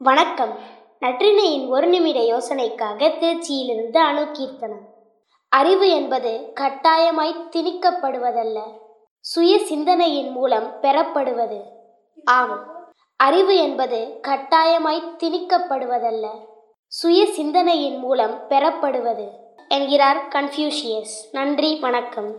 வணக்கம். நற்றினையின் ஒரு நிமிட யோசனைக்காக திருச்சியிலிருந்து அணுகீர்த்தனம் அறிவு என்பது கட்டாயமாய் திணிக்கப்படுவதல்ல. சுய சிந்தனையின் மூலம் பெறப்படுவது. ஆம் அறிவு என்பது கட்டாயமாய் திணிக்கப்படுவதல்ல. சுய சிந்தனையின் மூலம் பெறப்படுவது. என்கிறார் கன்ஃபியூஷியஸ் நன்றி வணக்கம்.